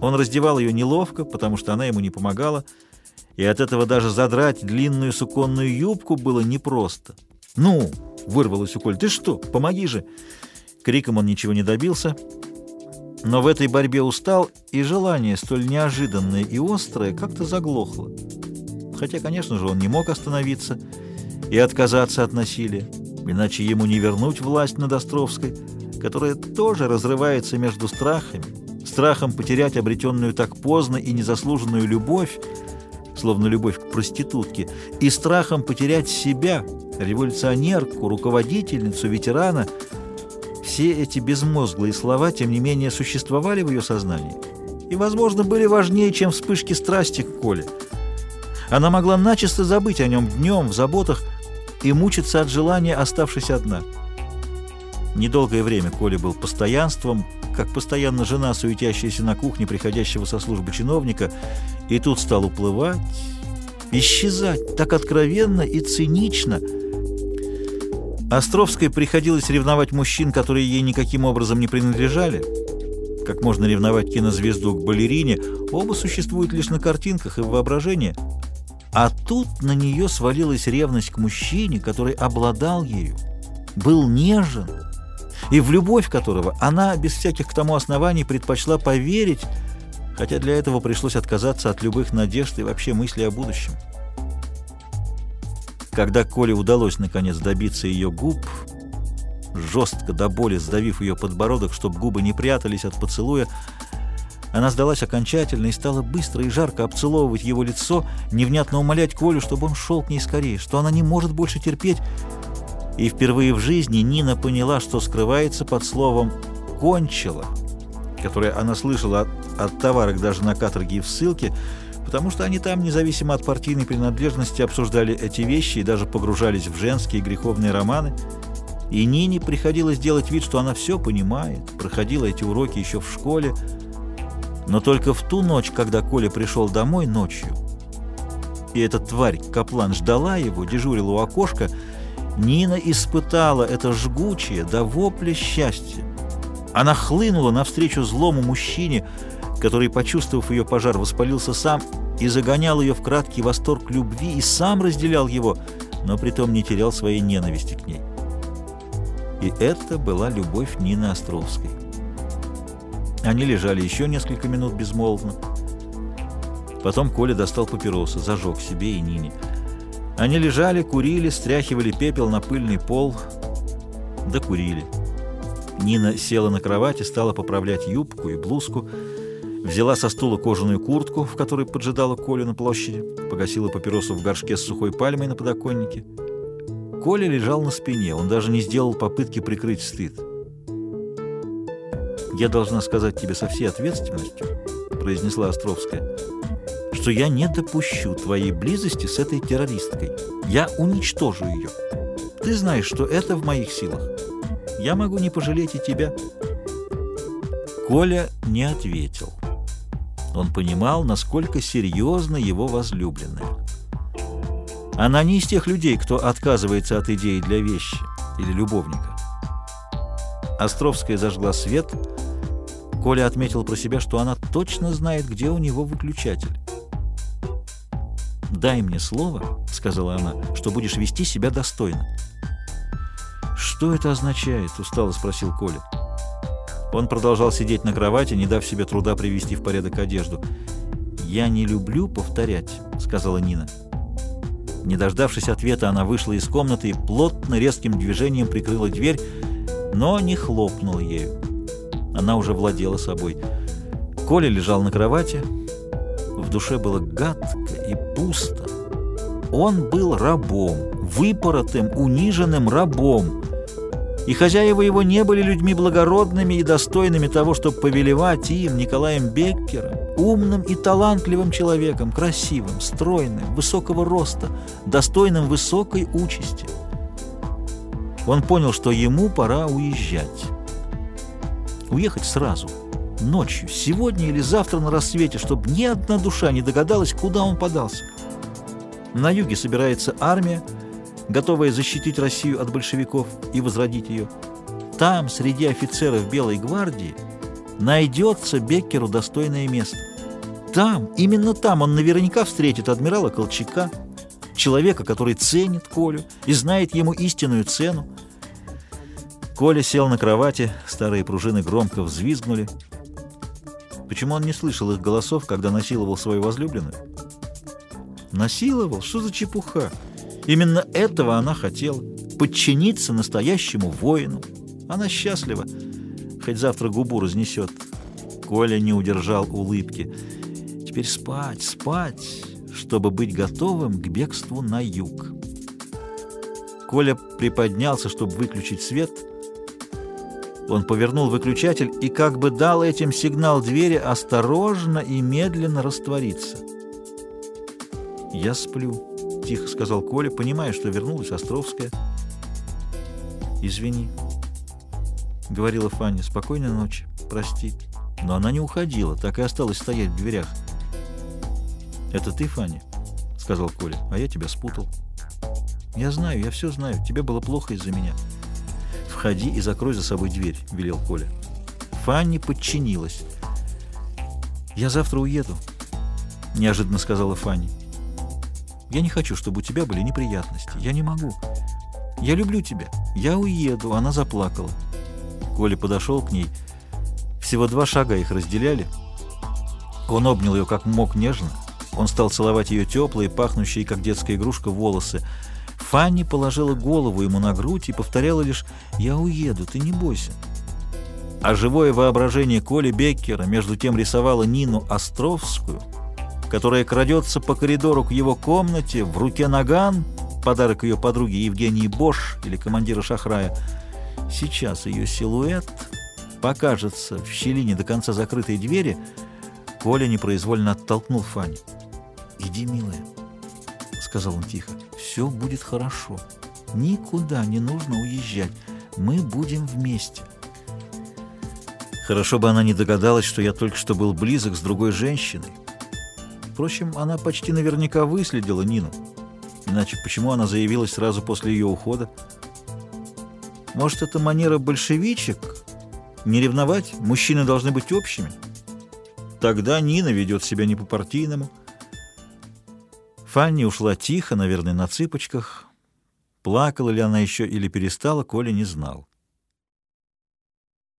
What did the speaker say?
Он раздевал ее неловко, потому что она ему не помогала, и от этого даже задрать длинную суконную юбку было непросто. «Ну!» — вырвалось у Коль. «Ты что? Помоги же!» Криком он ничего не добился, но в этой борьбе устал, и желание, столь неожиданное и острое, как-то заглохло. Хотя, конечно же, он не мог остановиться и отказаться от насилия, иначе ему не вернуть власть над Островской, которая тоже разрывается между страхами, страхом потерять обретенную так поздно и незаслуженную любовь, словно любовь к проститутке, и страхом потерять себя, революционерку, руководительницу, ветерана. Все эти безмозглые слова, тем не менее, существовали в ее сознании и, возможно, были важнее, чем вспышки страсти к Коле. Она могла начисто забыть о нем днем в заботах и мучиться от желания, оставшись одна. Недолгое время Коля был постоянством, как постоянно жена, суетящаяся на кухне, приходящего со службы чиновника, и тут стал уплывать, исчезать так откровенно и цинично. Островской приходилось ревновать мужчин, которые ей никаким образом не принадлежали, как можно ревновать кинозвезду к балерине, оба существуют лишь на картинках и в воображении. А тут на нее свалилась ревность к мужчине, который обладал ею, был нежен, и в любовь которого она без всяких к тому оснований предпочла поверить, хотя для этого пришлось отказаться от любых надежд и вообще мыслей о будущем. Когда Коле удалось наконец добиться ее губ, жестко до боли сдавив ее подбородок, чтобы губы не прятались от поцелуя, она сдалась окончательно и стала быстро и жарко обцеловывать его лицо, невнятно умолять Колю, чтобы он шел к ней скорее, что она не может больше терпеть, и впервые в жизни Нина поняла, что скрывается под словом «кончила», которое она слышала от, от товарок даже на каторге и в ссылке, потому что они там, независимо от партийной принадлежности, обсуждали эти вещи и даже погружались в женские греховные романы. И Нине приходилось делать вид, что она все понимает, проходила эти уроки еще в школе, но только в ту ночь, когда Коля пришел домой ночью, и эта тварь, Каплан, ждала его, дежурила у окошка, Нина испытала это жгучее до вопля счастья. Она хлынула навстречу злому мужчине, который, почувствовав ее пожар, воспалился сам и загонял ее в краткий восторг любви и сам разделял его, но притом не терял своей ненависти к ней. И это была любовь Нины Островской. Они лежали еще несколько минут безмолвно. Потом Коля достал папиросы, зажег себе и Нине. Они лежали, курили, стряхивали пепел на пыльный пол, докурили. Нина села на кровать и стала поправлять юбку и блузку, взяла со стула кожаную куртку, в которой поджидала Колю на площади, погасила папиросу в горшке с сухой пальмой на подоконнике. Коля лежал на спине, он даже не сделал попытки прикрыть стыд. «Я должна сказать тебе со всей ответственностью», — произнесла Островская, — что я не допущу твоей близости с этой террористкой. Я уничтожу ее. Ты знаешь, что это в моих силах. Я могу не пожалеть и тебя». Коля не ответил. Он понимал, насколько серьезно его возлюбленная. Она не из тех людей, кто отказывается от идеи для вещи или любовника. Островская зажгла свет. Коля отметил про себя, что она точно знает, где у него выключатель. «Дай мне слово», — сказала она, — «что будешь вести себя достойно». «Что это означает?» — устало спросил Коля. Он продолжал сидеть на кровати, не дав себе труда привести в порядок одежду. «Я не люблю повторять», — сказала Нина. Не дождавшись ответа, она вышла из комнаты и плотно резким движением прикрыла дверь, но не хлопнула ею. Она уже владела собой. Коля лежал на кровати, в душе было гадко и пусто. Он был рабом, выпоротым, униженным рабом. И хозяева его не были людьми благородными и достойными того, чтобы повелевать им, Николаем Беккером, умным и талантливым человеком, красивым, стройным, высокого роста, достойным высокой участи. Он понял, что ему пора уезжать. Уехать сразу – ночью, сегодня или завтра на рассвете, чтобы ни одна душа не догадалась, куда он подался. На юге собирается армия, готовая защитить Россию от большевиков и возродить ее. Там, среди офицеров Белой гвардии, найдется Беккеру достойное место. Там, именно там он наверняка встретит адмирала Колчака, человека, который ценит Колю и знает ему истинную цену. Коля сел на кровати, старые пружины громко взвизгнули. Почему он не слышал их голосов, когда насиловал свою возлюбленную? Насиловал? Что за чепуха? Именно этого она хотела — подчиниться настоящему воину. Она счастлива, хоть завтра губу разнесет. Коля не удержал улыбки. Теперь спать, спать, чтобы быть готовым к бегству на юг. Коля приподнялся, чтобы выключить свет. Он повернул выключатель и как бы дал этим сигнал двери осторожно и медленно раствориться. «Я сплю», — тихо сказал Коля, понимая, что вернулась Островская. «Извини», — говорила Фанни, — «спокойной ночи, прости». Но она не уходила, так и осталась стоять в дверях. «Это ты, Фанни?» — сказал Коля, — «а я тебя спутал». «Я знаю, я все знаю, тебе было плохо из-за меня». «Входи и закрой за собой дверь», — велел Коля. Фанни подчинилась. «Я завтра уеду», — неожиданно сказала Фанни. Я не хочу, чтобы у тебя были неприятности. Я не могу. Я люблю тебя. Я уеду. Она заплакала. Коля подошел к ней. Всего два шага их разделяли. Он обнял ее как мог нежно. Он стал целовать ее теплые, пахнущие, как детская игрушка, волосы. Фанни положила голову ему на грудь и повторяла лишь «Я уеду, ты не бойся». А живое воображение Коли Беккера между тем рисовало Нину Островскую — которая крадется по коридору к его комнате, в руке наган, подарок ее подруге Евгении Бош или командира Шахрая. Сейчас ее силуэт покажется в щелине до конца закрытой двери. Коля непроизвольно оттолкнул Фанни. «Иди, милая», — сказал он тихо, — «все будет хорошо. Никуда не нужно уезжать. Мы будем вместе». Хорошо бы она не догадалась, что я только что был близок с другой женщиной. Впрочем, она почти наверняка выследила Нину. Иначе почему она заявилась сразу после ее ухода? Может, это манера большевичек? Не ревновать? Мужчины должны быть общими? Тогда Нина ведет себя не по-партийному. Фанни ушла тихо, наверное, на цыпочках. Плакала ли она еще или перестала, Коля не знал.